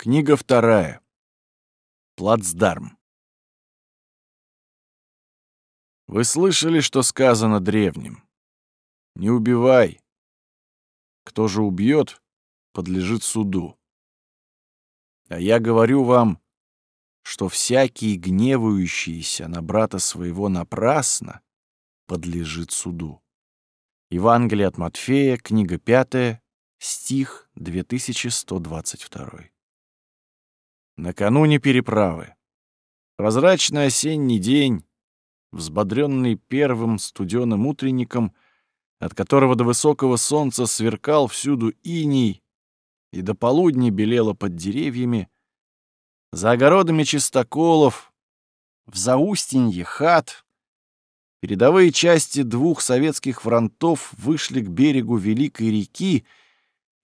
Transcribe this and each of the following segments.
Книга вторая. Плацдарм. Вы слышали, что сказано древним? Не убивай. Кто же убьет, подлежит суду. А я говорю вам, что всякий гневающийся на брата своего напрасно подлежит суду. Евангелие от Матфея, книга 5, стих 2122. Накануне переправы. Прозрачный осенний день, взбодренный первым студеным утренником, от которого до высокого солнца сверкал всюду иней и до полудня белело под деревьями, за огородами чистоколов, в заустенье хат, передовые части двух советских фронтов вышли к берегу Великой реки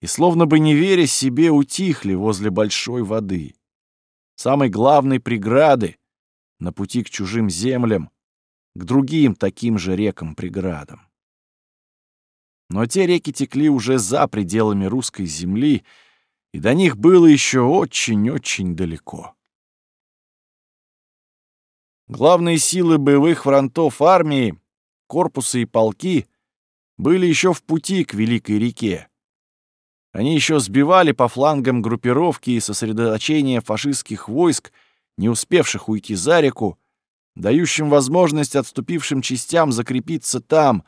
и, словно бы не веря себе, утихли возле большой воды самой главной преграды на пути к чужим землям, к другим таким же рекам-преградам. Но те реки текли уже за пределами русской земли, и до них было еще очень-очень далеко. Главные силы боевых фронтов армии, корпусы и полки были еще в пути к Великой реке, они еще сбивали по флангам группировки и сосредоточения фашистских войск, не успевших уйти за реку, дающим возможность отступившим частям закрепиться там,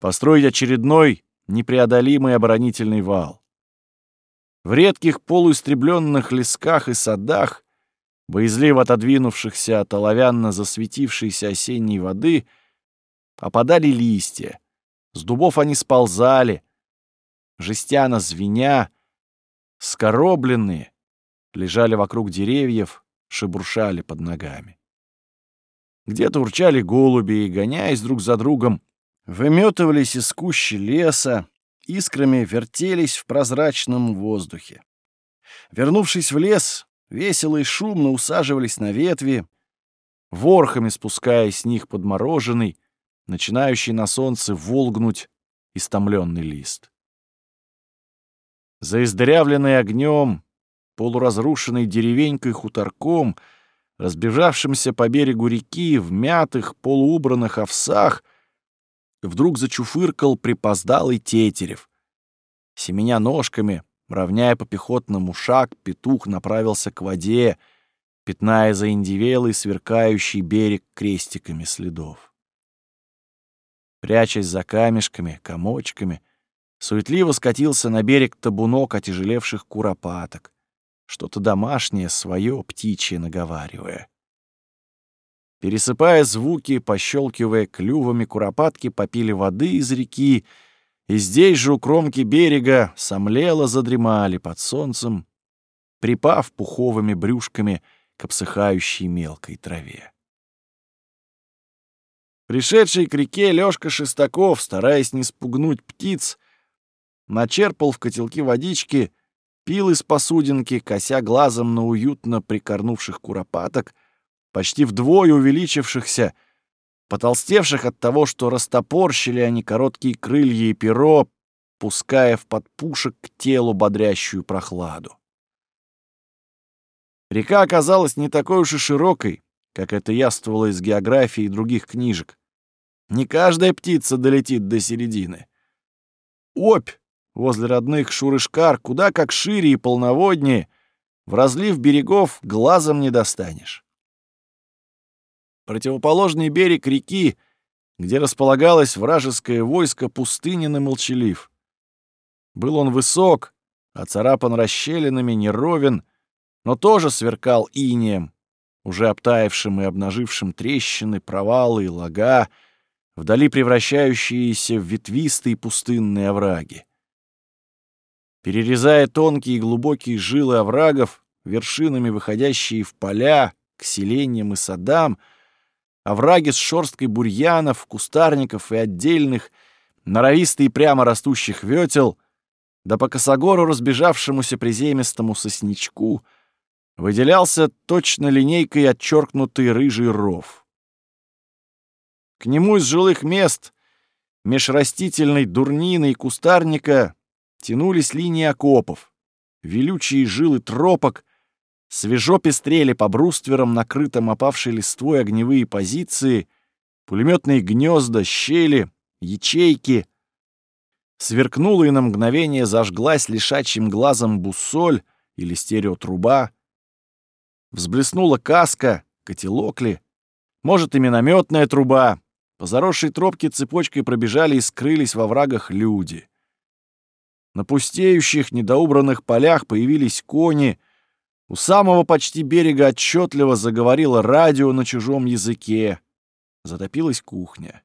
построить очередной непреодолимый оборонительный вал. В редких полуистребленных лесках и садах, боязливо отодвинувшихся от оловянно засветившейся осенней воды, опадали листья. С дубов они сползали, жестяно звеня, скоробленные, лежали вокруг деревьев, шебуршали под ногами. Где-то урчали голуби и, гоняясь друг за другом, выметывались из кущи леса, искрами вертелись в прозрачном воздухе. Вернувшись в лес, весело и шумно усаживались на ветви, ворхами спуская с них подмороженный, начинающий на солнце волгнуть истомленный лист. За издырявленный огнем, полуразрушенной деревенькой хуторком, разбежавшимся по берегу реки в мятых, полуубранных овсах, вдруг зачуфыркал припоздалый тетерев. Семеня ножками, равняя по пехотному шаг, петух направился к воде, пятная заиндивелый сверкающий берег крестиками следов. Прячась за камешками, комочками — Суетливо скатился на берег табунок отяжелевших куропаток, что-то домашнее, свое, птичье наговаривая. Пересыпая звуки, пощелкивая клювами, куропатки попили воды из реки, и здесь же у кромки берега сомлело задремали под солнцем, припав пуховыми брюшками к обсыхающей мелкой траве. Пришедший к реке Лёшка Шестаков, стараясь не спугнуть птиц, начерпал в котелке водички, пил из посудинки, кося глазом на уютно прикорнувших куропаток, почти вдвое увеличившихся, потолстевших от того, что растопорщили они короткие крылья и перо, пуская в подпушек к телу бодрящую прохладу. Река оказалась не такой уж и широкой, как это яствовало из географии и других книжек. Не каждая птица долетит до середины. Опь возле родных Шурышкар куда как шире и полноводнее, в разлив берегов глазом не достанешь. Противоположный берег реки, где располагалось вражеское войско, пустынен и молчалив. Был он высок, оцарапан расщелинами, неровен, но тоже сверкал инеем, уже обтаившим и обнажившим трещины, провалы и лага, вдали превращающиеся в ветвистые пустынные овраги. Перерезая тонкие и глубокие жилы оврагов, вершинами выходящие в поля, к селениям и садам, овраги с шорсткой бурьянов, кустарников и отдельных, норовистые прямо растущих ветел, да по косогору разбежавшемуся приземистому сосничку выделялся точно линейкой отчеркнутый рыжий ров. К нему из жилых мест, меж растительной дурнины и кустарника, тянулись линии окопов, велючие жилы тропок, свежо пестрели по брустверам, накрытым опавшей листвой огневые позиции, пулеметные гнезда, щели, ячейки. Сверкнула и на мгновение зажглась лишачьим глазом буссоль или стереотруба. Взблеснула каска, котелок ли, может, и минометная труба. По заросшей тропке цепочкой пробежали и скрылись во врагах люди. На пустеющих, недоубранных полях появились кони. У самого почти берега отчетливо заговорило радио на чужом языке. Затопилась кухня.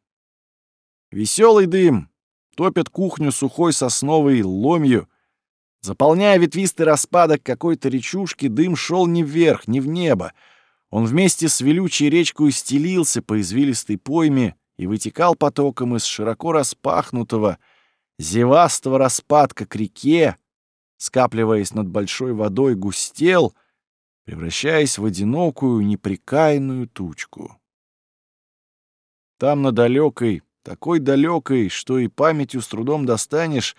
Веселый дым топит кухню сухой сосновой ломью. Заполняя ветвистый распадок какой-то речушки, дым шел не вверх, не в небо. Он вместе с велючей речкой стелился по извилистой пойме и вытекал потоком из широко распахнутого, зевастого распадка к реке, скапливаясь над большой водой, густел, превращаясь в одинокую, неприкаянную тучку. Там на далекой, такой далекой, что и памятью с трудом достанешь,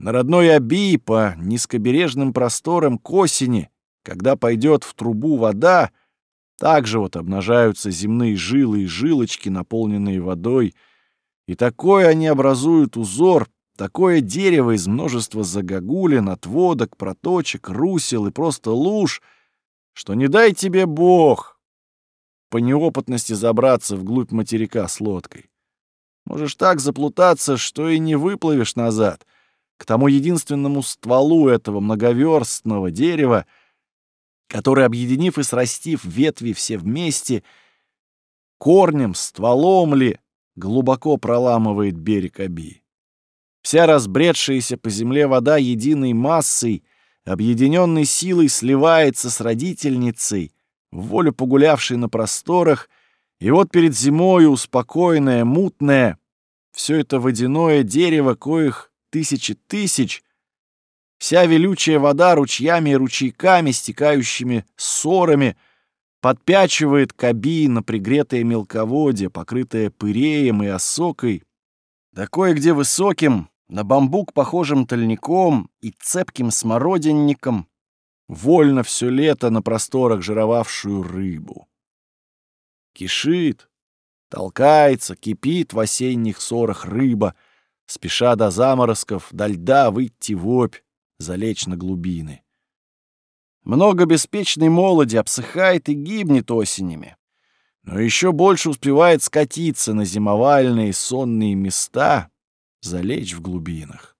на родной Аби по низкобережным просторам к осени, когда пойдет в трубу вода, также вот обнажаются земные жилы и жилочки, наполненные водой, и такое они образуют узор, такое дерево из множества загогулин, отводок, проточек, русел и просто луж, что не дай тебе Бог по неопытности забраться вглубь материка с лодкой. Можешь так заплутаться, что и не выплывешь назад, к тому единственному стволу этого многоверстного дерева, который, объединив и срастив ветви все вместе, корнем, стволом ли, глубоко проламывает берег Аби. Вся разбредшаяся по земле вода единой массой, объединенной силой сливается с родительницей, волю погулявшей на просторах, и вот перед зимою успокоенное, мутное, все это водяное дерево, коих тысячи тысяч, вся велючая вода ручьями и ручейками, стекающими ссорами, подпячивает каби на пригретое мелководье, покрытое пыреем и осокой, да кое-где высоким, на бамбук похожим тольником и цепким смородинником, вольно все лето на просторах жировавшую рыбу. Кишит, толкается, кипит в осенних ссорах рыба, спеша до заморозков, до льда выйти в опь, залечь на глубины. Много беспечной молоди обсыхает и гибнет осенями, но еще больше успевает скатиться на зимовальные сонные места, залечь в глубинах.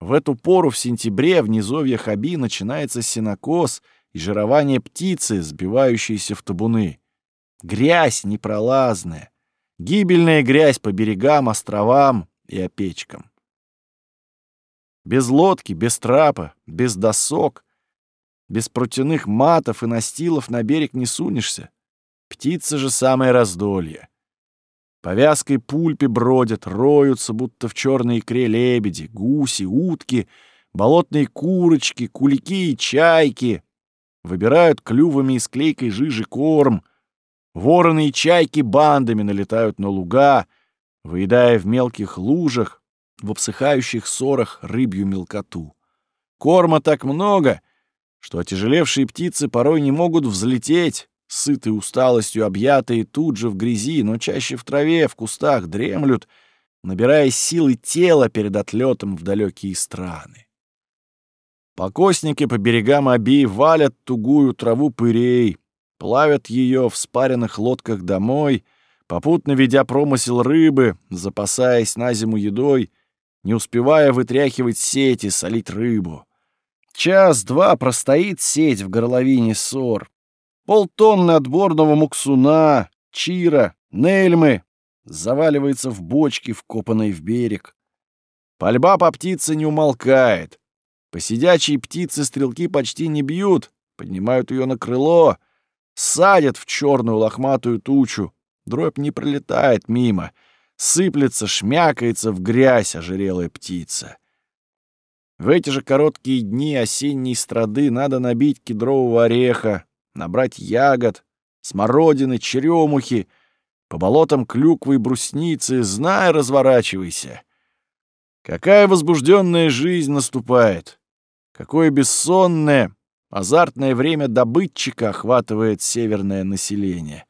В эту пору в сентябре в низовьях Хаби начинается сенокос и жирование птицы, сбивающейся в табуны. Грязь непролазная, гибельная грязь по берегам, островам и опечкам. Без лодки, без трапа, без досок, без протяных матов и настилов на берег не сунешься. Птица же самое раздолье. По вязкой пульпе бродят, роются, будто в черной икре лебеди, гуси, утки, болотные курочки, кулики и чайки. Выбирают клювами из клейкой жижи корм. Вороны и чайки бандами налетают на луга, выедая в мелких лужах, в обсыхающих ссорах рыбью мелкоту. Корма так много, что отяжелевшие птицы порой не могут взлететь, сытые усталостью, объятые тут же в грязи, но чаще в траве, в кустах дремлют, набирая силы тела перед отлетом в далекие страны. Покосники по берегам Аби валят тугую траву пырей, плавят ее в спаренных лодках домой, попутно ведя промысел рыбы, запасаясь на зиму едой, не успевая вытряхивать сети, солить рыбу. Час-два простоит сеть в горловине ссор, Полтонны отборного муксуна, чира, нельмы заваливается в бочки, вкопанной в берег. Пальба по птице не умолкает. По сидячей птице стрелки почти не бьют, поднимают ее на крыло, садят в черную лохматую тучу. Дробь не пролетает мимо, сыплется, шмякается в грязь ожирелая птица. В эти же короткие дни осенней страды надо набить кедрового ореха, набрать ягод, смородины, черемухи, по болотам клюквы и брусницы, знай, разворачивайся. Какая возбужденная жизнь наступает! Какое бессонное, азартное время добытчика охватывает северное население.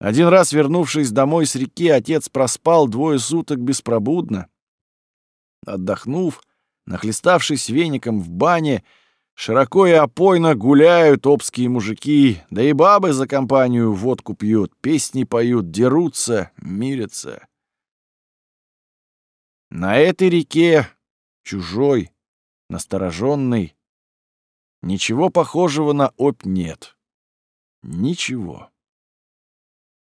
Один раз, вернувшись домой с реки, отец проспал двое суток беспробудно. Отдохнув, нахлеставшись веником в бане, широко и опойно гуляют обские мужики, да и бабы за компанию водку пьют, песни поют, дерутся, мирятся. На этой реке, чужой, настороженный, ничего похожего на опь нет. Ничего.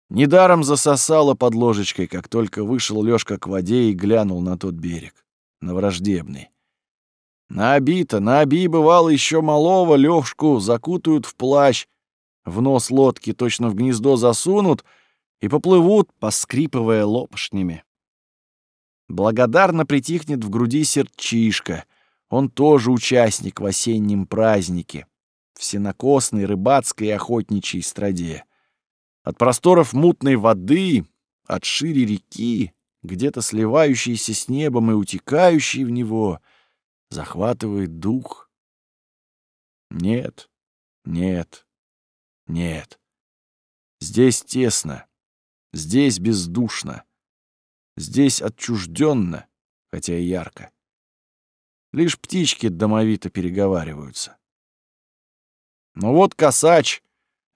Недаром засосало под ложечкой, как только вышел Лёшка к воде и глянул на тот берег, на враждебный. На Обита, на Оби бывало еще малого Лёшку закутают в плащ, в нос лодки точно в гнездо засунут и поплывут, поскрипывая лопашнями. Благодарно притихнет в груди сердчишка. Он тоже участник в осеннем празднике, в сенокосной, рыбацкой и охотничьей страде. От просторов мутной воды, от шире реки, где-то сливающейся с небом и утекающей в него, захватывает дух. Нет, нет, нет. Здесь тесно, здесь бездушно. Здесь отчужденно, хотя и ярко. Лишь птички домовито переговариваются. Но вот косач,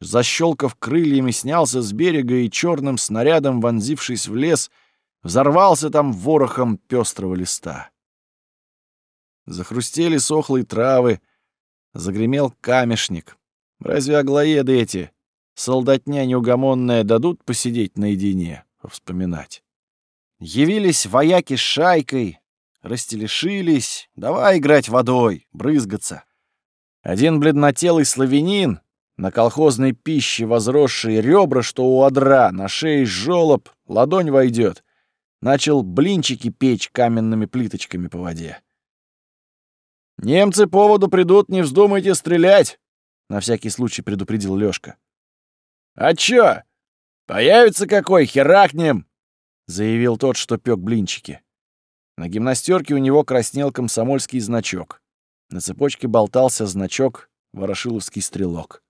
защелкав крыльями, снялся с берега и черным снарядом, вонзившись в лес, взорвался там ворохом пестрого листа. Захрустели сохлые травы, загремел камешник. Разве аглоеды эти, солдатня неугомонная, дадут посидеть наедине, вспоминать? Явились вояки с шайкой, растелешились, давай играть водой, брызгаться. Один бледнотелый славянин, на колхозной пище возросшие ребра, что у одра, на шее жёлоб, ладонь войдет, начал блинчики печь каменными плиточками по воде. «Немцы поводу придут, не вздумайте стрелять!» — на всякий случай предупредил Лёшка. «А чё? Появится какой, херакнем!» — заявил тот, что пёк блинчики. На гимнастерке у него краснел комсомольский значок. На цепочке болтался значок «Ворошиловский стрелок».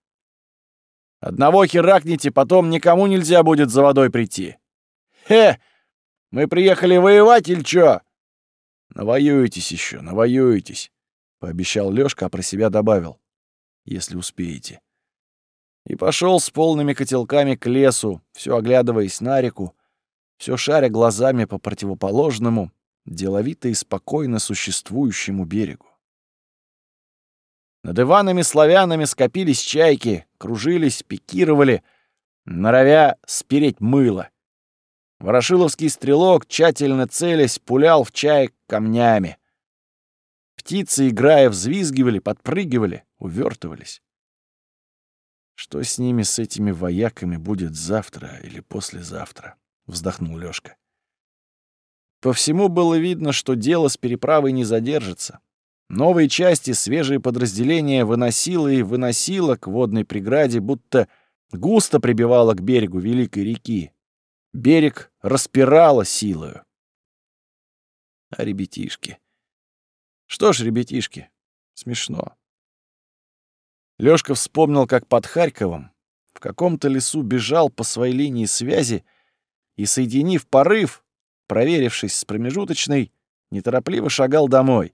«Одного херакните, потом никому нельзя будет за водой прийти». «Хе! Мы приехали воевать или чё?» «Навоюетесь еще, навоюетесь», — пообещал Лёшка, а про себя добавил. «Если успеете». И пошел с полными котелками к лесу, все оглядываясь на реку, все шаря глазами по противоположному, деловито и спокойно существующему берегу. Над Иванами-славянами скопились чайки, кружились, пикировали, норовя спереть мыло. Ворошиловский стрелок, тщательно целясь, пулял в чаек камнями. Птицы, играя, взвизгивали, подпрыгивали, увертывались. Что с ними, с этими вояками, будет завтра или послезавтра? — вздохнул Лёшка. По всему было видно, что дело с переправой не задержится. Новые части, свежие подразделения выносило и выносило к водной преграде, будто густо прибивало к берегу великой реки. Берег распирало силою. А ребятишки? Что ж, ребятишки, смешно. Лёшка вспомнил, как под Харьковом в каком-то лесу бежал по своей линии связи и, соединив порыв, проверившись с промежуточной, неторопливо шагал домой.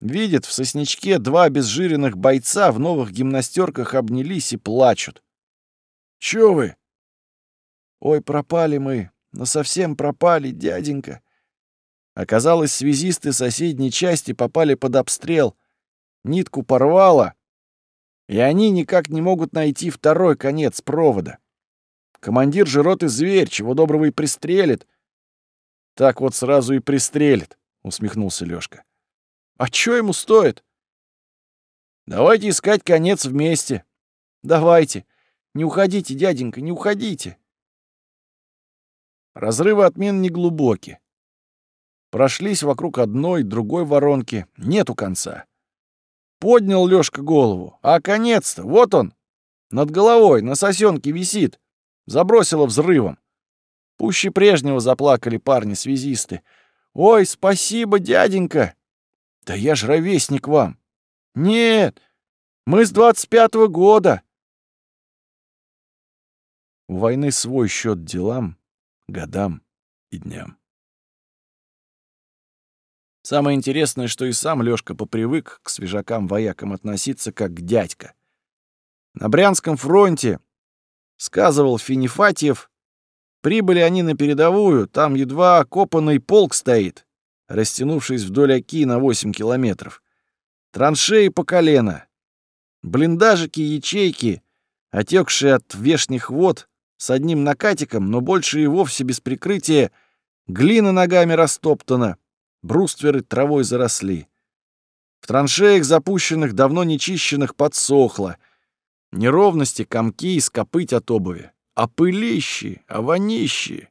Видит, в сосничке два обезжиренных бойца в новых гимнастерках обнялись и плачут. «Чё вы?» «Ой, пропали мы, но совсем пропали, дяденька». Оказалось, связисты соседней части попали под обстрел. Нитку порвало, и они никак не могут найти второй конец провода. Командир же роты зверь, чего доброго и пристрелит. Так вот сразу и пристрелит, усмехнулся Лёшка. А чё ему стоит? Давайте искать конец вместе. Давайте. Не уходите, дяденька, не уходите. Разрывы от мин неглубоки. Прошлись вокруг одной, другой воронки. Нету конца. Поднял Лёшка голову. А конец-то, вот он. Над головой, на сосенке висит. Забросило взрывом. Пуще прежнего заплакали парни-связисты. «Ой, спасибо, дяденька!» «Да я ж ровесник вам!» Нет, мы с двадцать пятого года. У войны свой счет делам, годам и дням. Самое интересное, что и сам Лёшка попривык к свежакам-воякам относиться как к дядька. На Брянском фронте, сказывал Финифатьев, прибыли они на передовую, там едва окопанный полк стоит, растянувшись вдоль оки на 8 километров. Траншеи по колено. Блиндажики, ячейки, отекшие от вешних вод, с одним накатиком, но больше и вовсе без прикрытия, глина ногами растоптана, брустверы травой заросли. В траншеях запущенных, давно нечищенных, подсохло. Неровности, комки и скопыть от обуви. А пылищи, а вонищи.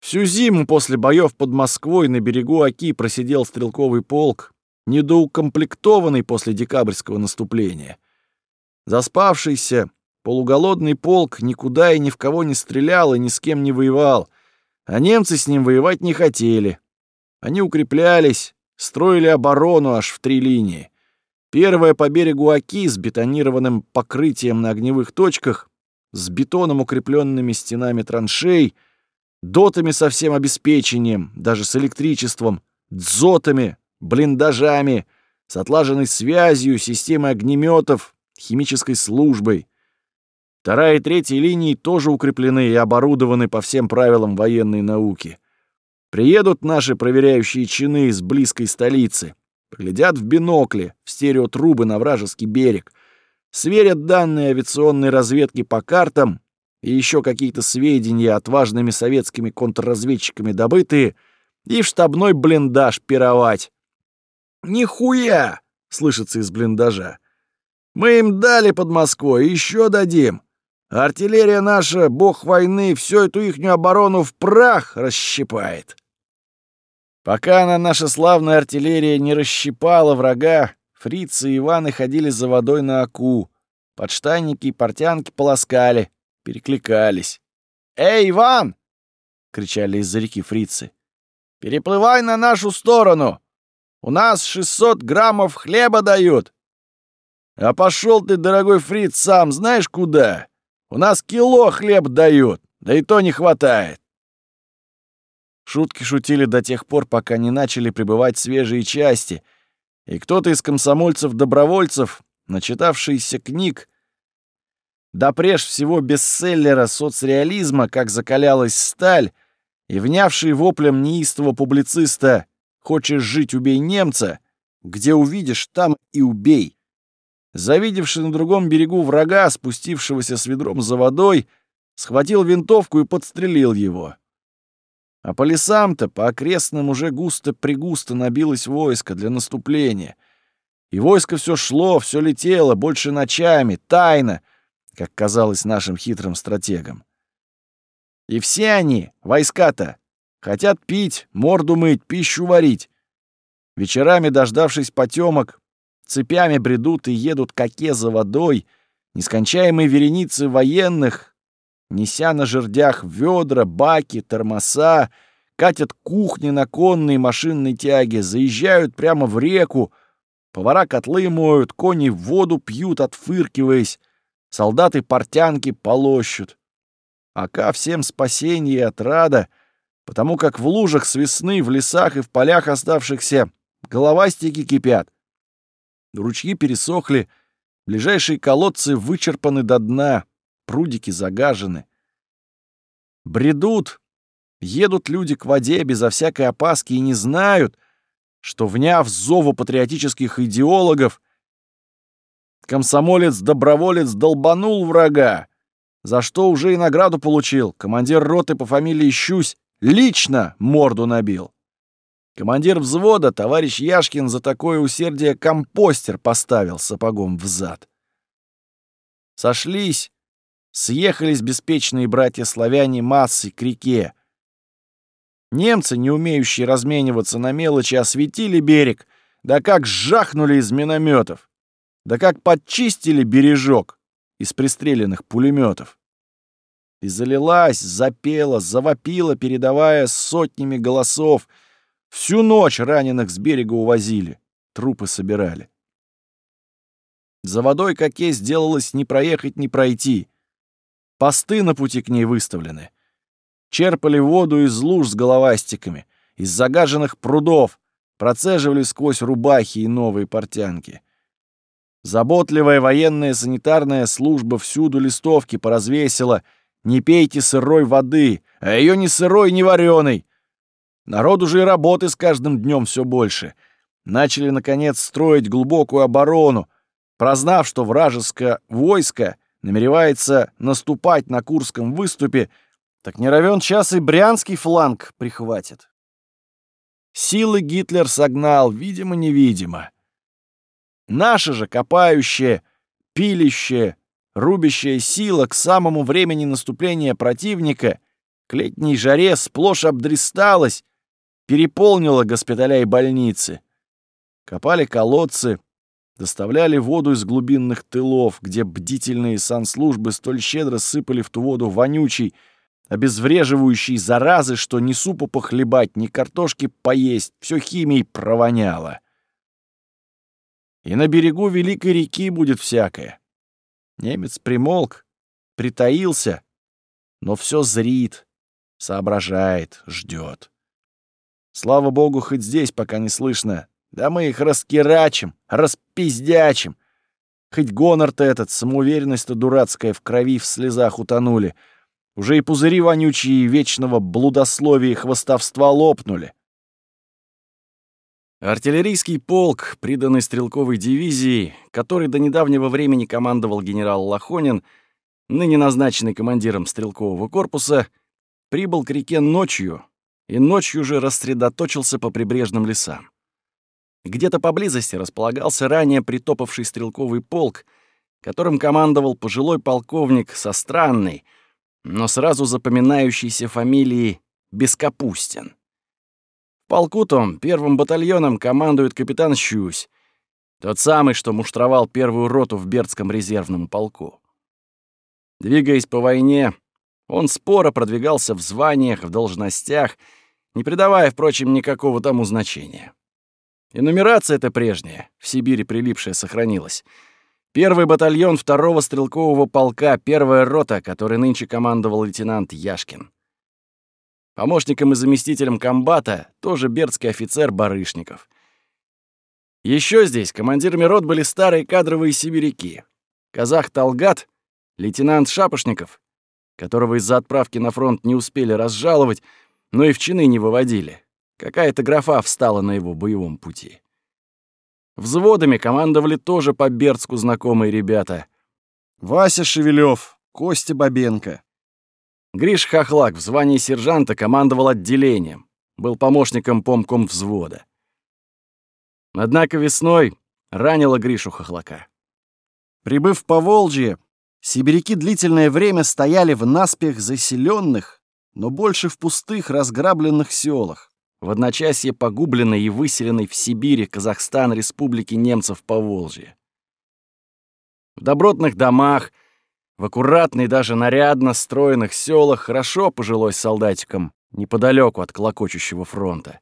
Всю зиму после боев под Москвой на берегу Оки просидел стрелковый полк, недоукомплектованный после декабрьского наступления. Заспавшийся, полуголодный полк никуда и ни в кого не стрелял и ни с кем не воевал, а немцы с ним воевать не хотели. Они укреплялись, строили оборону аж в три линии. Первая по берегу Оки с бетонированным покрытием на огневых точках, с бетоном укрепленными стенами траншей, дотами со всем обеспечением, даже с электричеством, дзотами, блиндажами, с отлаженной связью, системой огнеметов, химической службой. Вторая и третья линии тоже укреплены и оборудованы по всем правилам военной науки. Приедут наши проверяющие чины из близкой столицы, поглядят в бинокли, в стереотрубы на вражеский берег, сверят данные авиационной разведки по картам и еще какие-то сведения отважными советскими контрразведчиками добытые, и в штабной блиндаж пировать. «Нихуя!» — слышится из блиндажа. «Мы им дали под Москвой, еще дадим. Артиллерия наша, бог войны, всю эту ихнюю оборону в прах расщипает». Пока она, наша славная артиллерия, не расщипала врага, фрицы и Иваны ходили за водой на оку. Подштанники и портянки полоскали, перекликались. «Эй, Иван!» — кричали из-за реки фрицы. «Переплывай на нашу сторону! У нас 600 граммов хлеба дают!» «А пошел ты, дорогой фриц, сам знаешь куда? У нас кило хлеб дают, да и то не хватает!» Шутки шутили до тех пор, пока не начали прибывать свежие части, и кто-то из комсомольцев-добровольцев, начитавшийся книг, да прежде всего бестселлера соцреализма «Как закалялась сталь», и внявший воплем неистого публициста «Хочешь жить, убей немца», где увидишь, там и убей. Завидевший на другом берегу врага, спустившегося с ведром за водой, схватил винтовку и подстрелил его. А по лесам-то, по окрестным уже густо-пригусто набилось войско для наступления. И войско все шло, все летело, больше ночами, тайно, как казалось нашим хитрым стратегам. И все они, войска-то, хотят пить, морду мыть, пищу варить. Вечерами, дождавшись потемок, цепями бредут и едут коке за водой, нескончаемые вереницы военных, неся на жердях ведра, баки, тормоза, катят кухни на конной машинной тяге, заезжают прямо в реку, повара котлы моют, кони воду пьют, отфыркиваясь, солдаты портянки полощут. Ака всем спасение и отрада, потому как в лужах с весны, в лесах и в полях оставшихся головастики кипят. Ручьи пересохли, ближайшие колодцы вычерпаны до дна — прудики загажены. Бредут, едут люди к воде безо всякой опаски и не знают, что, вняв зову патриотических идеологов, комсомолец-доброволец долбанул врага, за что уже и награду получил. Командир роты по фамилии Щусь лично морду набил. Командир взвода, товарищ Яшкин, за такое усердие компостер поставил сапогом в зад. Сошлись съехались беспечные братья-славяне массой к реке. Немцы, не умеющие размениваться на мелочи, осветили берег, да как жахнули из минометов, да как подчистили бережок из пристреленных пулеметов. И залилась, запела, завопила, передавая сотнями голосов. Всю ночь раненых с берега увозили, трупы собирали. За водой, как есть, сделалось не проехать, не пройти. Посты на пути к ней выставлены. Черпали воду из луж с головастиками, из загаженных прудов, процеживали сквозь рубахи и новые портянки. Заботливая военная санитарная служба всюду листовки поразвесила «Не пейте сырой воды, а ее ни сырой, ни вареной». Народу же и работы с каждым днем все больше. Начали, наконец, строить глубокую оборону, прознав, что вражеское войско намеревается наступать на Курском выступе, так не равен час и брянский фланг прихватит. Силы Гитлер согнал, видимо-невидимо. Наша же копающая, пилящая, рубящая сила к самому времени наступления противника к летней жаре сплошь обдристалась, переполнила госпиталя и больницы. Копали колодцы, доставляли воду из глубинных тылов, где бдительные санслужбы столь щедро сыпали в ту воду вонючий, обезвреживающий заразы, что ни супу похлебать, ни картошки поесть, все химией провоняло. И на берегу великой реки будет всякое. Немец примолк, притаился, но все зрит, соображает, ждет. Слава богу, хоть здесь пока не слышно. Да мы их раскирачим, распиздячим. Хоть гонор-то этот, самоуверенность-то дурацкая в крови, в слезах утонули. Уже и пузыри вонючие вечного блудословия и хвостовства лопнули. Артиллерийский полк, приданный стрелковой дивизии, который до недавнего времени командовал генерал Лохонин, ныне назначенный командиром стрелкового корпуса, прибыл к реке ночью и ночью же рассредоточился по прибрежным лесам. Где-то поблизости располагался ранее притопавший стрелковый полк, которым командовал пожилой полковник со странной, но сразу запоминающейся фамилией Бескапустин полку-то первым батальоном командует капитан Щусь, тот самый, что муштровал первую роту в Бердском резервном полку. Двигаясь по войне, он споро продвигался в званиях, в должностях, не придавая, впрочем, никакого тому значения. И нумерация эта прежняя, в Сибири прилипшая, сохранилась. Первый батальон второго стрелкового полка, первая рота, которой нынче командовал лейтенант Яшкин. Помощником и заместителем комбата тоже бердский офицер Барышников. Еще здесь командирами рот были старые кадровые сибиряки. Казах Талгат, лейтенант Шапошников, которого из-за отправки на фронт не успели разжаловать, но и в чины не выводили. Какая-то графа встала на его боевом пути. Взводами командовали тоже по Бердску знакомые ребята. Вася Шевелев, Костя Бабенко, Гриш Хохлак в звании сержанта командовал отделением, был помощником помком взвода. Однако весной ранило Гришу Хохлака. Прибыв по Волжье, сибиряки длительное время стояли в наспех заселенных, но больше в пустых разграбленных селах, в одночасье погубленной и выселенной в Сибири Казахстан Республики немцев по Волжье. В добротных домах — в аккуратной, даже нарядно стройных селах хорошо пожилось солдатикам неподалеку от клокочущего фронта.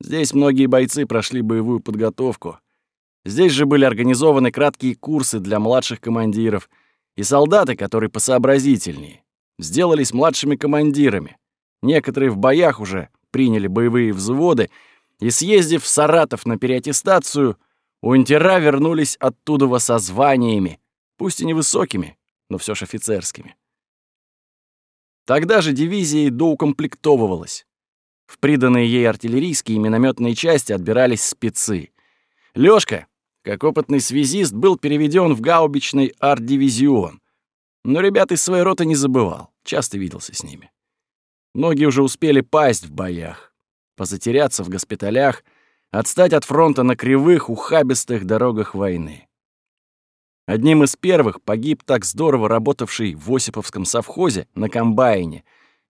Здесь многие бойцы прошли боевую подготовку. Здесь же были организованы краткие курсы для младших командиров, и солдаты, которые посообразительнее, сделались младшими командирами. Некоторые в боях уже приняли боевые взводы, и, съездив в Саратов на переаттестацию, унтера вернулись оттуда со званиями, пусть и невысокими, но все ж офицерскими. Тогда же дивизия и доукомплектовывалась. В приданные ей артиллерийские и минометные части отбирались спецы. Лёшка, как опытный связист, был переведен в гаубичный арт-дивизион. Но ребят из своей роты не забывал, часто виделся с ними. Многие уже успели пасть в боях, позатеряться в госпиталях, отстать от фронта на кривых, ухабистых дорогах войны. Одним из первых погиб так здорово работавший в Осиповском совхозе на комбайне,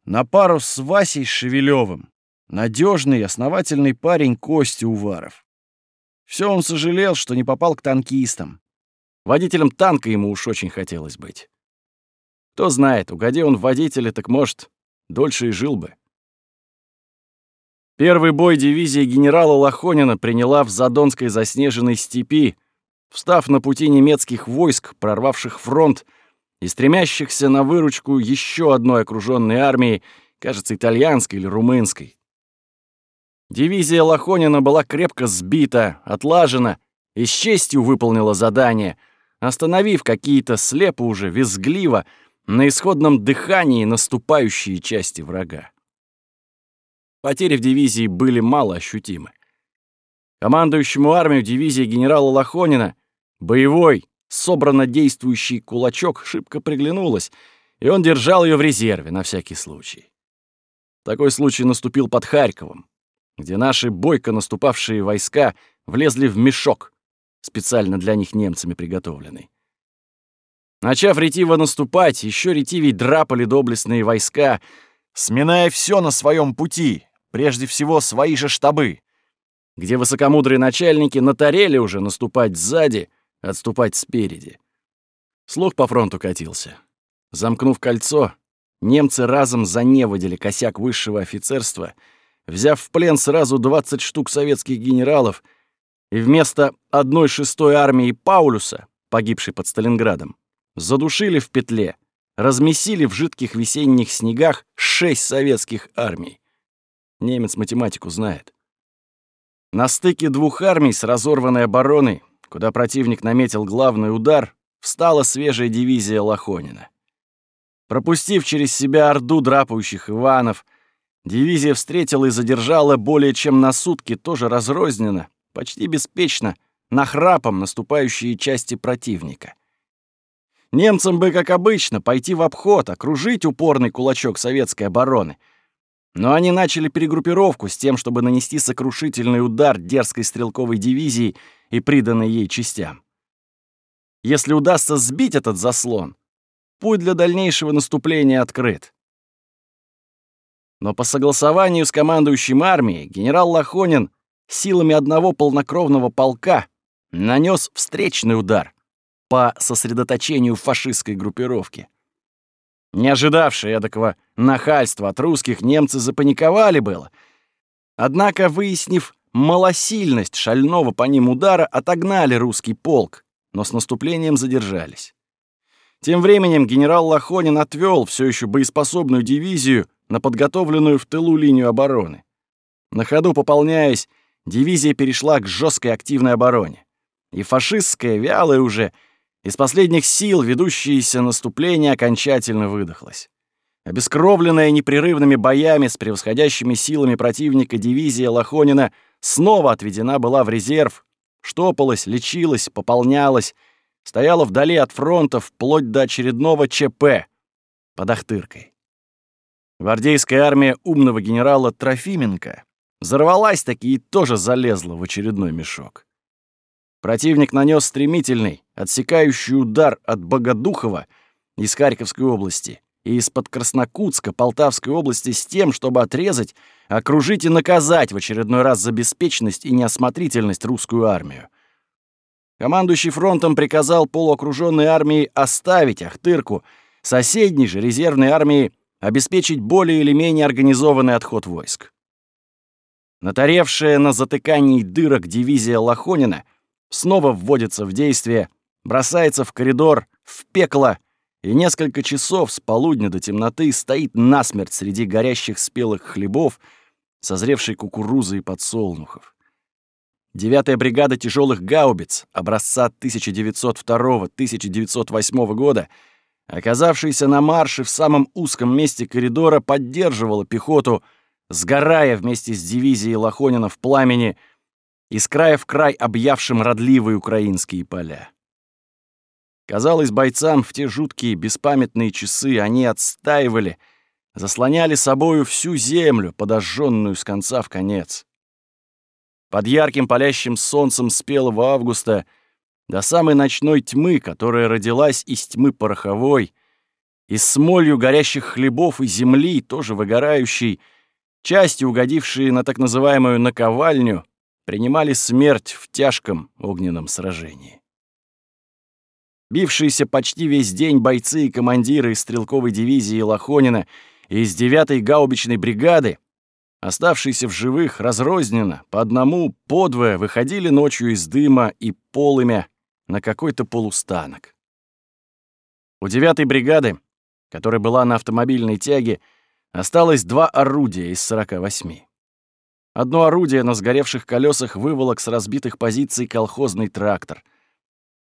на пару с Васей Шевелевым, надежный, основательный парень Кости Уваров. Все он сожалел, что не попал к танкистам. Водителем танка ему уж очень хотелось быть. Кто знает, угоди он водителя, так, может, дольше и жил бы. Первый бой дивизии генерала Лохонина приняла в Задонской заснеженной степи встав на пути немецких войск, прорвавших фронт и стремящихся на выручку еще одной окруженной армии, кажется, итальянской или румынской. Дивизия Лохонина была крепко сбита, отлажена и с честью выполнила задание, остановив какие-то слепо уже визгливо на исходном дыхании наступающие части врага. Потери в дивизии были мало ощутимы. Командующему армию дивизии генерала Лохонина боевой, собрано действующий кулачок шибко приглянулась, и он держал ее в резерве на всякий случай. Такой случай наступил под Харьковом, где наши бойко наступавшие войска влезли в мешок, специально для них немцами приготовленный. Начав ретиво наступать, еще ретивей драпали доблестные войска, сминая все на своем пути, прежде всего свои же штабы, где высокомудрые начальники натарели уже наступать сзади, отступать спереди. Слух по фронту катился. Замкнув кольцо, немцы разом заневодили косяк высшего офицерства, взяв в плен сразу 20 штук советских генералов и вместо одной шестой армии Паулюса, погибшей под Сталинградом, задушили в петле, размесили в жидких весенних снегах шесть советских армий. Немец математику знает. На стыке двух армий с разорванной обороной, куда противник наметил главный удар, встала свежая дивизия Лохонина. Пропустив через себя орду драпающих Иванов, дивизия встретила и задержала более чем на сутки, тоже разрозненно, почти беспечно, нахрапом наступающие части противника. Немцам бы, как обычно, пойти в обход, окружить упорный кулачок советской обороны — но они начали перегруппировку с тем, чтобы нанести сокрушительный удар дерзкой стрелковой дивизии и приданной ей частям. Если удастся сбить этот заслон, путь для дальнейшего наступления открыт. Но по согласованию с командующим армией генерал Лохонин силами одного полнокровного полка нанес встречный удар по сосредоточению фашистской группировки. Не ожидавшие эдакого нахальства от русских, немцы запаниковали было. Однако, выяснив малосильность шального по ним удара, отогнали русский полк, но с наступлением задержались. Тем временем генерал Лохонин отвел все еще боеспособную дивизию на подготовленную в тылу линию обороны. На ходу пополняясь, дивизия перешла к жесткой активной обороне. И фашистская, вялая уже, из последних сил ведущееся наступление окончательно выдохлось. Обескровленная непрерывными боями с превосходящими силами противника дивизия Лохонина снова отведена была в резерв, штопалась, лечилась, пополнялась, стояла вдали от фронта вплоть до очередного ЧП под Ахтыркой. Гвардейская армия умного генерала Трофименко взорвалась таки и тоже залезла в очередной мешок. Противник нанес стремительный, отсекающий удар от Богодухова из Харьковской области и из-под Краснокутска Полтавской области с тем, чтобы отрезать, окружить и наказать в очередной раз за беспечность и неосмотрительность русскую армию. Командующий фронтом приказал полуокруженной армии оставить Ахтырку, соседней же резервной армии обеспечить более или менее организованный отход войск. Натаревшая на затыкании дырок дивизия Лохонина — снова вводится в действие, бросается в коридор, в пекло, и несколько часов с полудня до темноты стоит насмерть среди горящих спелых хлебов, созревшей кукурузы и подсолнухов. Девятая бригада тяжелых гаубиц образца 1902-1908 года, оказавшаяся на марше в самом узком месте коридора, поддерживала пехоту, сгорая вместе с дивизией Лохонина в пламени — из края в край объявшим родливые украинские поля. Казалось, бойцам в те жуткие беспамятные часы они отстаивали, заслоняли собою всю землю, подожженную с конца в конец. Под ярким палящим солнцем спелого августа до самой ночной тьмы, которая родилась из тьмы пороховой, из смолью горящих хлебов и земли, тоже выгорающей, части, угодившие на так называемую наковальню, принимали смерть в тяжком огненном сражении. Бившиеся почти весь день бойцы и командиры из стрелковой дивизии Лохонина и из 9-й гаубичной бригады, оставшиеся в живых разрозненно, по одному, по двое, выходили ночью из дыма и полымя, на какой-то полустанок. У девятой бригады, которая была на автомобильной тяге, осталось два орудия из 48. Одно орудие на сгоревших колесах выволок с разбитых позиций колхозный трактор.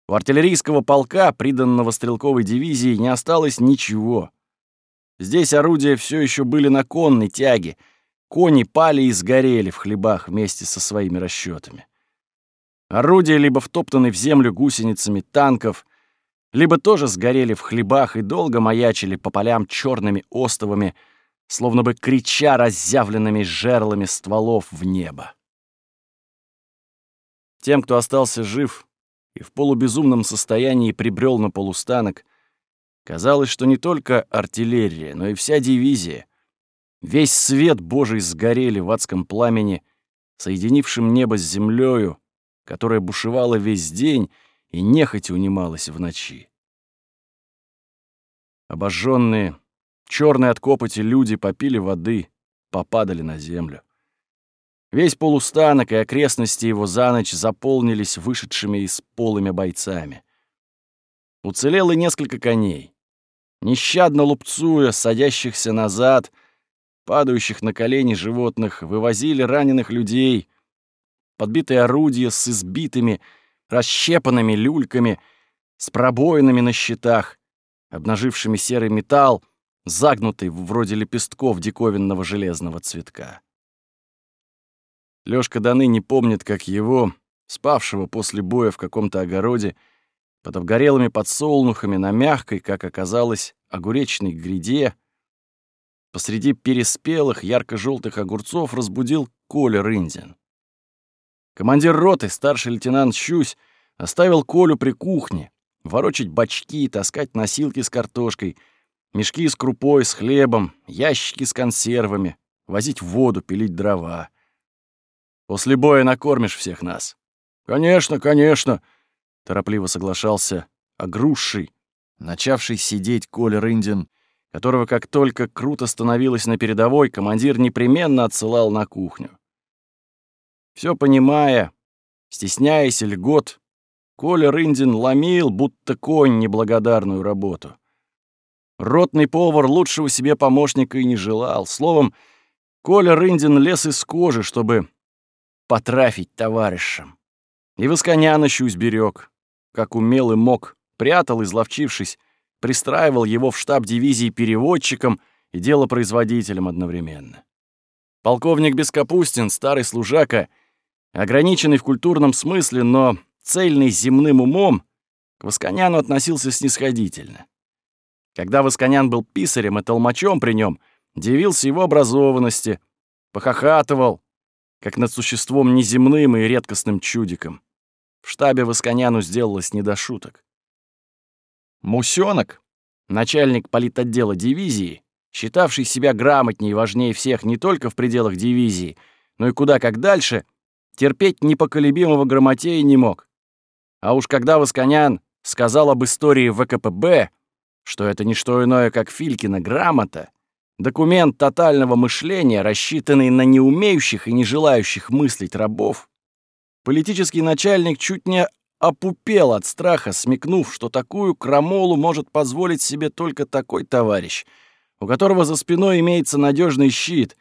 У артиллерийского полка, приданного стрелковой дивизии, не осталось ничего. Здесь орудия все еще были на конной тяге. Кони пали и сгорели в хлебах вместе со своими расчетами. Орудия либо втоптаны в землю гусеницами танков, либо тоже сгорели в хлебах и долго маячили по полям черными остовами, словно бы крича разъявленными жерлами стволов в небо. Тем, кто остался жив и в полубезумном состоянии прибрел на полустанок, казалось, что не только артиллерия, но и вся дивизия, весь свет Божий сгорели в адском пламени, соединившем небо с землею, которая бушевала весь день и нехотя унималась в ночи. Обожженные, черные от копоти люди попили воды, попадали на землю. Весь полустанок и окрестности его за ночь заполнились вышедшими из полыми бойцами. Уцелело несколько коней. Нещадно лупцуя, садящихся назад, падающих на колени животных, вывозили раненых людей, подбитые орудия с избитыми, расщепанными люльками, с пробоинами на щитах, обнажившими серый металл, загнутый вроде лепестков диковинного железного цветка. Лёшка до ныне помнит, как его, спавшего после боя в каком-то огороде, под обгорелыми подсолнухами на мягкой, как оказалось, огуречной гряде, посреди переспелых ярко желтых огурцов разбудил Коля Рындин. Командир роты, старший лейтенант Щусь, оставил Колю при кухне, ворочать бачки, таскать носилки с картошкой, мешки с крупой, с хлебом, ящики с консервами, возить воду, пилить дрова. После боя накормишь всех нас. Конечно, конечно, торопливо соглашался огрузший, начавший сидеть Коля Рындин, которого как только круто становилось на передовой, командир непременно отсылал на кухню. Все понимая, стесняясь льгот, Коля Рындин ломил, будто конь, неблагодарную работу. Ротный повар лучшего себе помощника и не желал. Словом, Коля Рындин лез из кожи, чтобы потрафить товарищам. И Восконяна щусь берег, как умел и мог, прятал, изловчившись, пристраивал его в штаб дивизии переводчиком и делопроизводителем одновременно. Полковник Бескапустин, старый служака — Ограниченный в культурном смысле, но цельный земным умом, к Восконяну относился снисходительно. Когда Восконян был писарем и толмачом при нем, дивился его образованности, похохатывал, как над существом неземным и редкостным чудиком. В штабе Восконяну сделалось не до шуток. Мусёнок, начальник политотдела дивизии, считавший себя грамотнее и важнее всех не только в пределах дивизии, но и куда как дальше, терпеть непоколебимого грамотея не мог. А уж когда Восконян сказал об истории ВКПБ, что это не что иное, как Филькина грамота, документ тотального мышления, рассчитанный на неумеющих и не желающих мыслить рабов, политический начальник чуть не опупел от страха, смекнув, что такую крамолу может позволить себе только такой товарищ, у которого за спиной имеется надежный щит,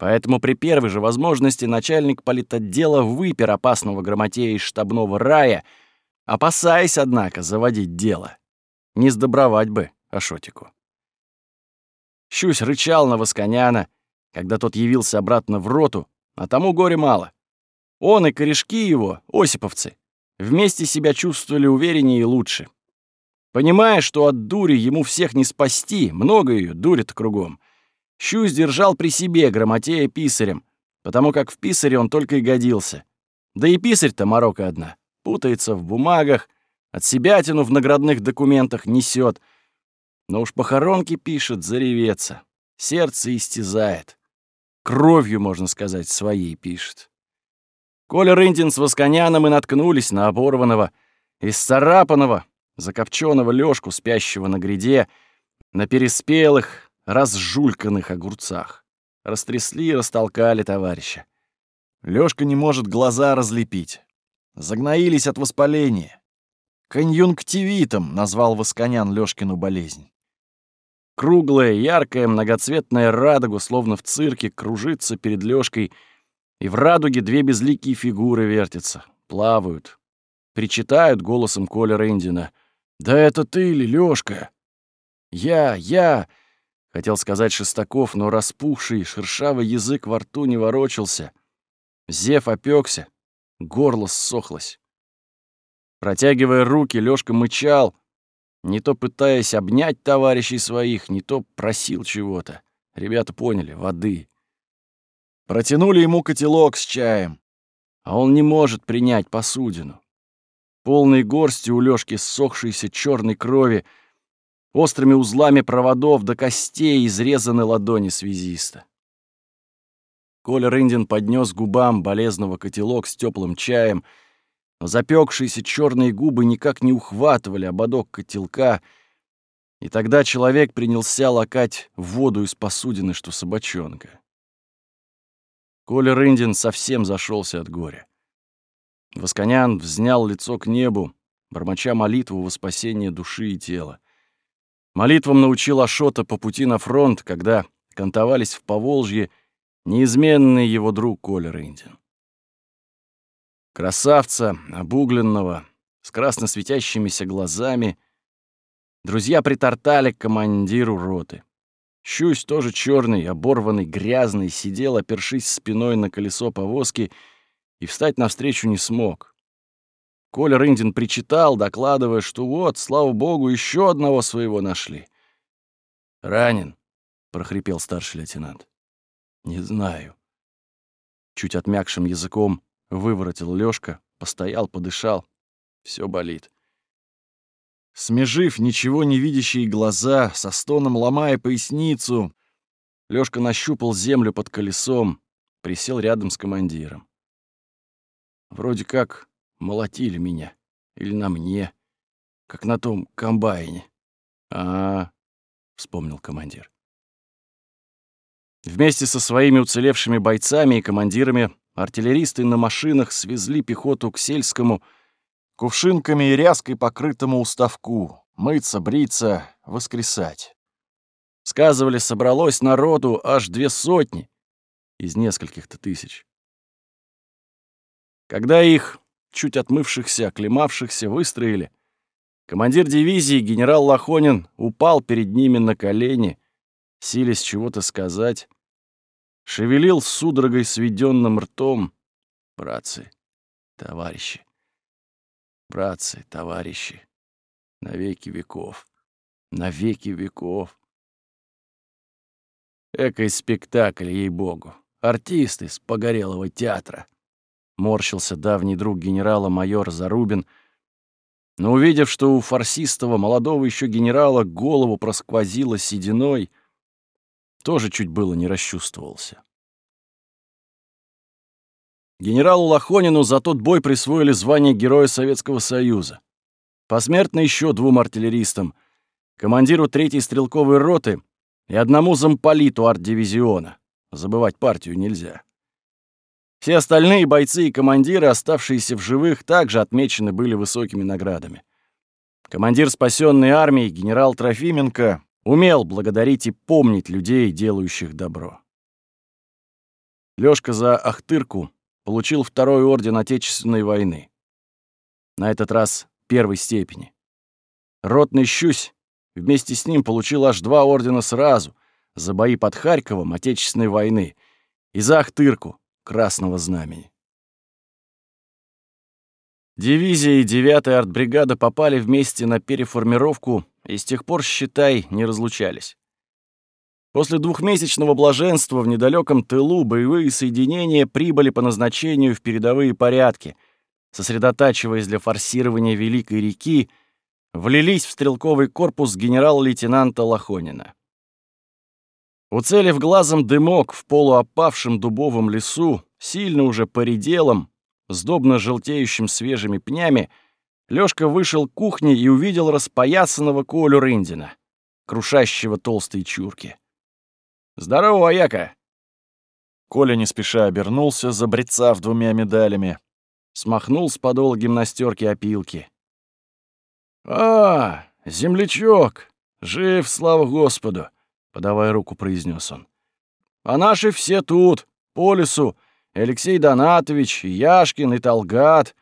Поэтому при первой же возможности начальник политотдела выпер опасного грамотея из штабного рая, опасаясь, однако, заводить дело. Не сдобровать бы Ашотику. Щусь рычал на Восконяна, когда тот явился обратно в роту, а тому горе мало. Он и корешки его, осиповцы, вместе себя чувствовали увереннее и лучше. Понимая, что от дури ему всех не спасти, много ее дурит кругом — Щусь держал при себе грамотея писарем, потому как в писаре он только и годился. Да и писарь-то морока одна. Путается в бумагах, от себя тяну в наградных документах несет. Но уж похоронки пишет, зареветься. Сердце истязает. Кровью, можно сказать, своей пишет. Коля Рындин с Восконяном и наткнулись на оборванного, исцарапанного, закопченного Лёшку, спящего на гряде, на переспелых, разжульканных огурцах. Растрясли и растолкали товарища. Лёшка не может глаза разлепить. Загноились от воспаления. Конъюнктивитом назвал Восконян Лёшкину болезнь. Круглая, яркая, многоцветная радуга, словно в цирке, кружится перед Лёшкой, и в радуге две безликие фигуры вертятся, плавают, причитают голосом Коля Рындина. «Да это ты ли, Лёшка?» «Я, я!» — хотел сказать Шестаков, но распухший, шершавый язык во рту не ворочался. Зев опекся, горло ссохлось. Протягивая руки, Лёшка мычал, не то пытаясь обнять товарищей своих, не то просил чего-то. Ребята поняли — воды. Протянули ему котелок с чаем, а он не может принять посудину. Полной горстью у Лёшки ссохшейся черной крови, острыми узлами проводов до костей изрезаны ладони связиста. Коля Рындин поднес губам болезного котелок с теплым чаем — запекшиеся черные губы никак не ухватывали ободок котелка, и тогда человек принялся лакать воду из посудины, что собачонка. Коля Рындин совсем зашелся от горя. Восконян взнял лицо к небу, бормоча молитву во спасение души и тела. Молитвам научил Ашота по пути на фронт, когда кантовались в Поволжье неизменный его друг Коля Рындин. Красавца, обугленного, с красно светящимися глазами, друзья притортали к командиру роты. Щусь, тоже черный, оборванный, грязный, сидел, опершись спиной на колесо повозки, и встать навстречу не смог. Коля Рындин причитал, докладывая, что вот, слава богу, еще одного своего нашли. «Ранен», — прохрипел старший лейтенант. «Не знаю». Чуть отмякшим языком Выворотил Лёшка, постоял, подышал. Всё болит. Смежив ничего не видящие глаза, со стоном ломая поясницу, Лёшка нащупал землю под колесом, присел рядом с командиром. Вроде как молотили меня. Или на мне. Как на том комбайне. А, -а, -а вспомнил командир. Вместе со своими уцелевшими бойцами и командирами Артиллеристы на машинах свезли пехоту к сельскому, кувшинками и ряской покрытому уставку, мыться, бриться, воскресать. Сказывали, собралось народу аж две сотни из нескольких-то тысяч. Когда их, чуть отмывшихся, оклемавшихся, выстроили, командир дивизии генерал Лохонин упал перед ними на колени, силясь чего-то сказать, шевелил судорогой сведенным ртом. Братцы, товарищи, братцы, товарищи, на веки веков, на веки веков. Экой спектакль, ей-богу, артисты с погорелого театра. Морщился давний друг генерала майор Зарубин, но увидев, что у фарсистого молодого еще генерала голову просквозило сединой, тоже чуть было не расчувствовался. Генералу Лохонину за тот бой присвоили звание Героя Советского Союза. Посмертно еще двум артиллеристам, командиру третьей стрелковой роты и одному замполиту арт-дивизиона. Забывать партию нельзя. Все остальные бойцы и командиры, оставшиеся в живых, также отмечены были высокими наградами. Командир спасенной армии, генерал Трофименко, умел благодарить и помнить людей, делающих добро. Лёшка за Ахтырку получил второй орден Отечественной войны. На этот раз первой степени. Ротный Щусь вместе с ним получил аж два ордена сразу за бои под Харьковом Отечественной войны и за Ахтырку Красного Знамени. Дивизия и 9-я артбригада попали вместе на переформировку и с тех пор, считай, не разлучались. После двухмесячного блаженства в недалеком тылу боевые соединения прибыли по назначению в передовые порядки, сосредотачиваясь для форсирования Великой реки, влились в стрелковый корпус генерал-лейтенанта Лохонина. Уцелив глазом дымок в полуопавшем дубовом лесу, сильно уже поределом, сдобно желтеющим свежими пнями, Лёшка вышел к кухне и увидел распоясанного Колю Рындина, крушащего толстые чурки. «Здорово, вояка!» Коля не спеша обернулся, забрецав двумя медалями. Смахнул с подола гимнастерки опилки. «А, землячок! Жив, слава Господу!» — подавая руку, произнес он. «А наши все тут, по лесу. Алексей Донатович, и Яшкин, и Талгат.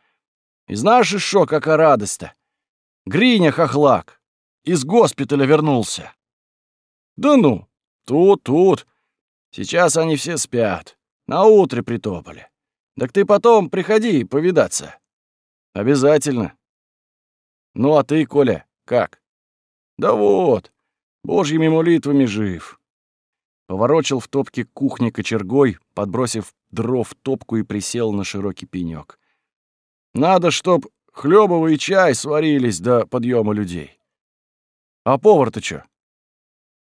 И знаешь еще, какая радость-то? Гриня Хохлак из госпиталя вернулся». «Да ну, тут, тут. Сейчас они все спят. На утре притопали. Так ты потом приходи повидаться. Обязательно. Ну а ты, Коля, как? Да вот, божьими молитвами жив. Поворочил в топке кухни кочергой, подбросив дров в топку и присел на широкий пенек. Надо, чтоб хлебовый чай сварились до подъема людей. А повар-то чё?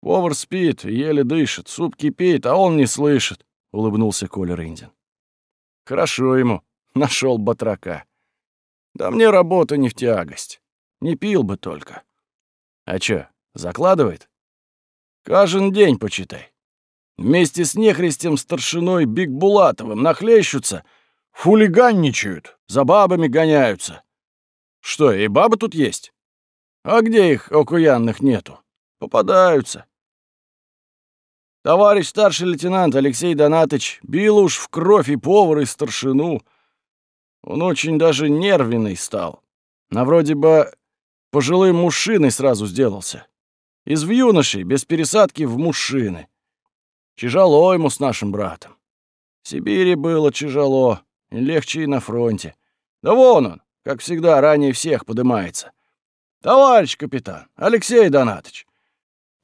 Повар спит, еле дышит, суп кипит, а он не слышит, — улыбнулся Коля Рындин. Хорошо ему, нашел батрака. Да мне работа не в тягость. Не пил бы только. А чё, закладывает? Каждый день, почитай. Вместе с нехристем старшиной Бигбулатовым нахлещутся, хулиганничают, за бабами гоняются. Что, и бабы тут есть? А где их окуянных нету? Попадаются. Товарищ старший лейтенант Алексей Донатыч бил уж в кровь и повар, и старшину. Он очень даже нервный стал. На вроде бы пожилым мужчиной сразу сделался. Из юношей, без пересадки в мужчины. Тяжело ему с нашим братом. В Сибири было тяжело, легче и на фронте. Да вон он, как всегда, ранее всех подымается. Товарищ капитан, Алексей Донатыч,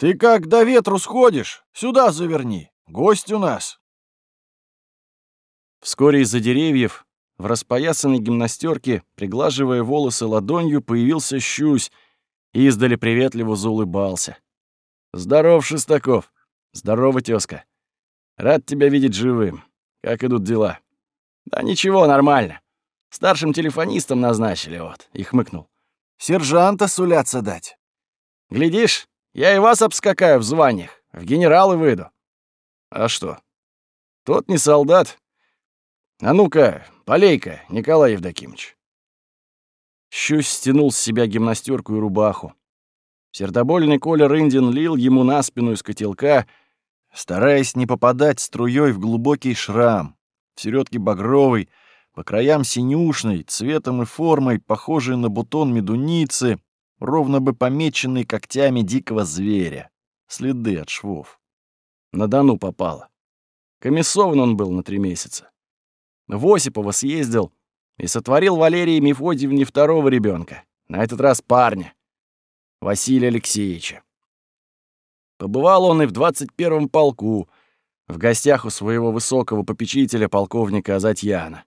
ты как до ветру сходишь, сюда заверни. Гость у нас. Вскоре из-за деревьев, в распоясанной гимнастерке, приглаживая волосы ладонью, появился щусь и издали приветливо заулыбался. «Здоров, Шестаков! Здорово, тезка! Рад тебя видеть живым. Как идут дела?» «Да ничего, нормально. Старшим телефонистом назначили, вот», — и хмыкнул. «Сержанта сулятся дать». «Глядишь, я и вас обскакаю в званиях, в генералы выйду. А что? Тот не солдат. А ну-ка, полей-ка, Николай Евдокимович. Щусь стянул с себя гимнастерку и рубаху. Сердобольный Коля Рындин лил ему на спину из котелка, стараясь не попадать струей в глубокий шрам, в середке багровый, по краям синюшный, цветом и формой, похожий на бутон медуницы, ровно бы помеченный когтями дикого зверя. Следы от швов. На Дону попало. Комиссован он был на три месяца. В Осипова съездил и сотворил Валерии Мефодьевне второго ребенка, на этот раз парня, Василия Алексеевича. Побывал он и в 21-м полку, в гостях у своего высокого попечителя полковника Азатьяна.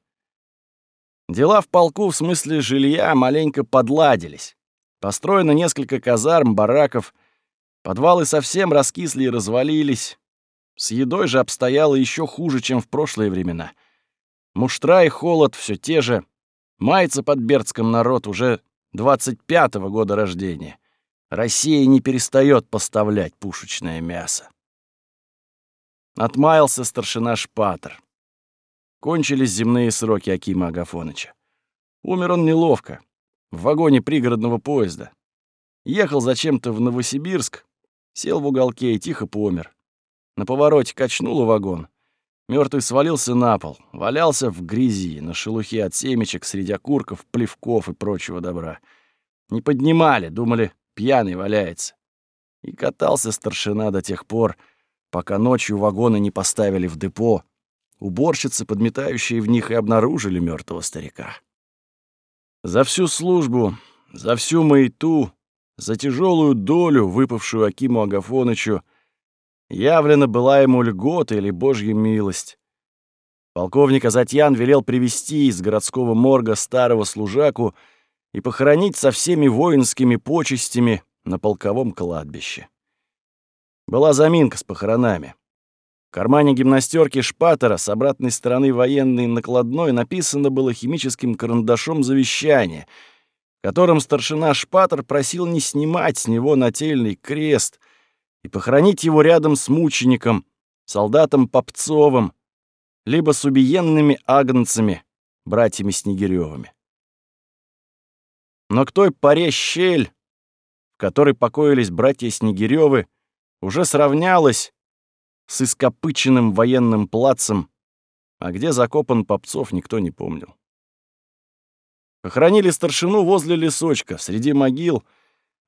Дела в полку в смысле жилья маленько подладились. Построено несколько казарм, бараков. Подвалы совсем раскисли и развалились. С едой же обстояло еще хуже, чем в прошлые времена. Муштра и холод все те же. Мается под Бердском народ уже 25-го года рождения. Россия не перестает поставлять пушечное мясо. Отмаялся старшина Шпатер. Кончились земные сроки Акима Агафоныча. Умер он неловко в вагоне пригородного поезда. Ехал зачем-то в Новосибирск, сел в уголке и тихо помер. На повороте качнуло вагон. Мертвый свалился на пол, валялся в грязи, на шелухе от семечек, среди окурков, плевков и прочего добра. Не поднимали, думали, пьяный валяется. И катался старшина до тех пор, пока ночью вагоны не поставили в депо. Уборщицы, подметающие в них, и обнаружили мертвого старика. За всю службу, за всю маяту, за тяжелую долю, выпавшую Акиму Агафонычу, явлена была ему льгота или божья милость. Полковник Азатьян велел привести из городского морга старого служаку и похоронить со всеми воинскими почестями на полковом кладбище. Была заминка с похоронами. В кармане гимнастерки Шпатера с обратной стороны военной накладной написано было химическим карандашом завещание, в котором старшина Шпатер просил не снимать с него нательный крест и похоронить его рядом с мучеником, солдатом Попцовым, либо с убиенными агнцами, братьями Снегирёвыми. Но к той поре щель в которой покоились братья Снегирёвы, уже сравнялась с ископыченным военным плацем, а где закопан Попцов, никто не помнил. Похоронили старшину возле лесочка, среди могил,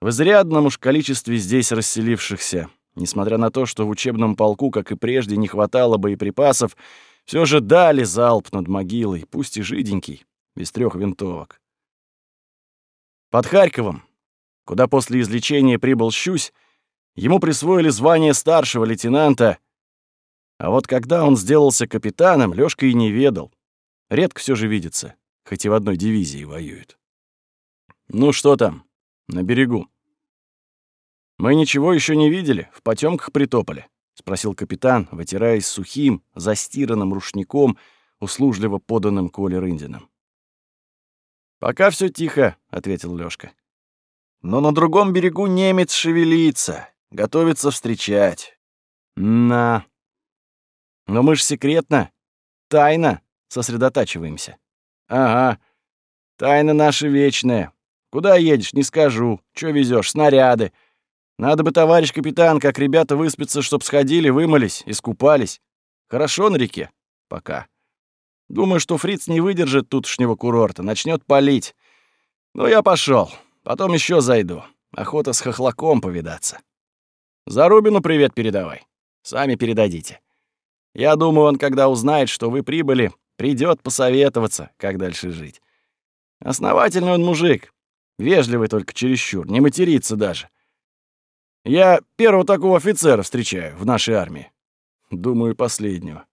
в изрядном уж количестве здесь расселившихся. Несмотря на то, что в учебном полку, как и прежде, не хватало боеприпасов, все же дали залп над могилой, пусть и жиденький, без трех винтовок. Под Харьковом, куда после излечения прибыл Щусь, ему присвоили звание старшего лейтенанта, а вот когда он сделался капитаном, Лёшка и не ведал. Редко все же видится, хоть и в одной дивизии воюют. «Ну что там, на берегу?» «Мы ничего еще не видели, в потемках притопали», — спросил капитан, вытираясь сухим, застиранным рушником, услужливо поданным Коле Рындиным. «Пока все тихо», — ответил Лёшка. «Но на другом берегу немец шевелится, готовится встречать». «На...» «Но мы ж секретно, тайно сосредотачиваемся». «Ага, тайна наша вечная. Куда едешь, не скажу. Чё везёшь, снаряды. Надо бы, товарищ капитан, как ребята выспятся, чтоб сходили, вымылись, искупались. Хорошо на реке? Пока. Думаю, что фриц не выдержит тутшнего курорта, начнет палить. Ну, я пошел. Потом еще зайду. Охота с хохлаком повидаться. Зарубину привет передавай. Сами передадите. Я думаю, он, когда узнает, что вы прибыли, придет посоветоваться, как дальше жить. Основательный он мужик. Вежливый только чересчур, не матерится даже. Я первого такого офицера встречаю в нашей армии. Думаю, последнего.